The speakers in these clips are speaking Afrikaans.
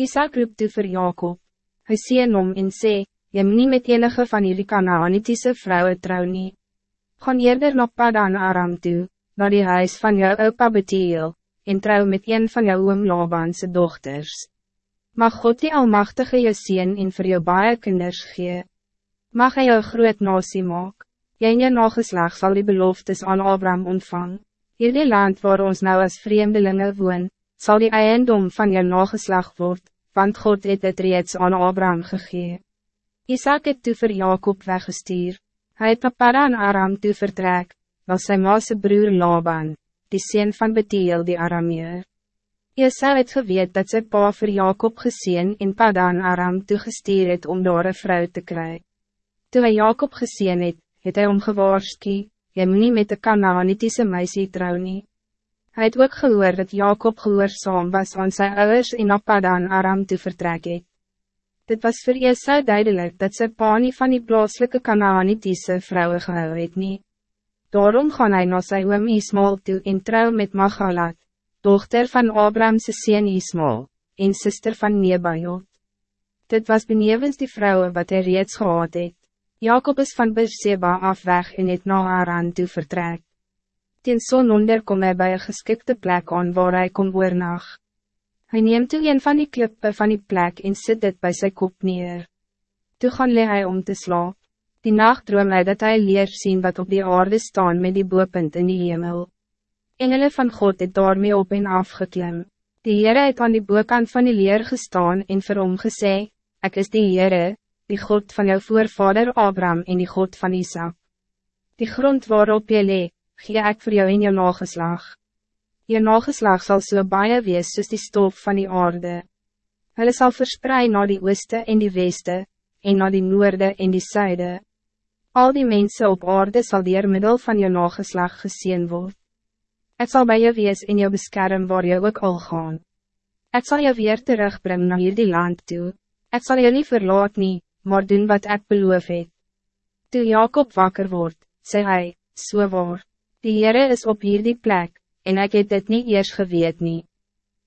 Isaac roep toe vir Jacob. Hy sien om en sê, jy moet nie met enige van jullie Kanaanitiese vrouwen trou nie. Gaan eerder na Padan Aram toe, naar die huis van jou opa Betiel, en trouw met een van jou oom Labanse dochters. Mag God die Almachtige jou zien en vir jou baie kinders gee. Mag hy jou groot nasie maak. Jy en jou nageslag sal die beloftes aan Abraham ontvang. Hierdie land waar ons nou als vreemdelingen woon, zal die eiendom van jou nageslag word, want God het het reeds aan Abraham gegee. Isaac het toe vir Jacob weggestuur. Hij het papa aan Aram toe vertrek, was sy maase broer Laban, die sien van Betiel die Arameer. Esau het geweet dat sy pa vir Jacob gezien in Padan Aram toegestuur het om daar een vrou te krijgen. Toen hij Jacob gezien het, het hy omgewaarski, jy moet nie met de Kanaanitiese meisie trou nie. Hy het ook gehoor dat Jacob gehoorzaam was aan sy ouders in Padan Aram toe vertrek het. Dit was voor Esau duidelijk dat sy pa nie van die plaaslike Kanaanitiese vrouwen gehou het nie. Daarom gaan hij naar sy oom Ismael toe en trouw met Magalat, dochter van Abrahamse sien Ismael, en sister van Nebajot. Dit was benevens die vrouwen wat hij reeds gehad het. Jacob is van Beersheba af weg en het na Aran toe vertrek. Ten son onder kom hy by een geskikte plek aan waar hij kon oornag. Hy neemt toe een van die klippe van die plek en sit dit bij zijn kop neer. Toe gaan le hy om te slaap. Die nacht droom hy dat hij leer zien wat op die aarde staan met die boepunt in die hemel. Engele van God het daarmee op en af geklim. Die Heere het aan die boekant van die leer gestaan en vir hom gesê, Ek is die Heere, die God van jou voorvader Abraham en die God van Isaac. Die grond waarop je lee, gee ek vir jou in jou nageslag. Je nageslag zal so baie wees soos die stof van die aarde. Hulle sal verspreid naar die ooste en die weste, en naar die noorde en die zuide. Al die mensen op aarde zal dier middel van je nageslag gezien worden. Het zal bij je wees in je bescherm waar je ook al gaan. Het zal je weer terugbrengen naar hier die land toe. Het zal je niet verlaat nie, maar doen wat ik beloof het. Toe Jacob wakker wordt, zei hij, so waar, die Heere is op hier die plek, en ik het dit niet eers geweet nie.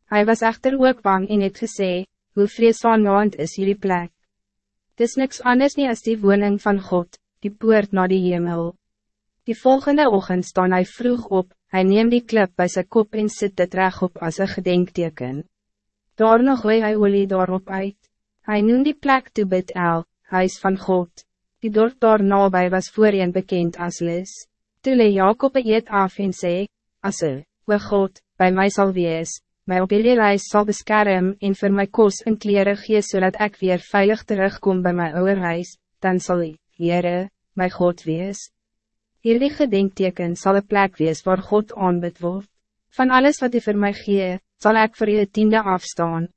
Hij was echter ook bang en het gesê, hoe vreesaanwaand is hier die plek. Dis niks anders nie as die woning van God, die poort naar die hemel. Die volgende ochtend staan hij vroeg op, hij neemt die klip bij zijn kop en zit het reg op als een gedenkteken. Daarna gooi hy olie daarop uit. Hij noemt die plek toe bid el, huis van God. Die dorp daar nabij was voorheen bekend als Lis. Toe le Jacob eet af en sê, Asse, we God, bij mij zal wees, mij op jullie reis zal beschermen en voor mij kos en kleren gee zodat ik weer veilig terugkom bij mijn oude reis, dan zal ik, Heere, my God wees. Hierdie gedenkteken sal een plek wees waar God aanbid word. Van alles wat u voor mij gee, zal ik voor u tiende afstaan.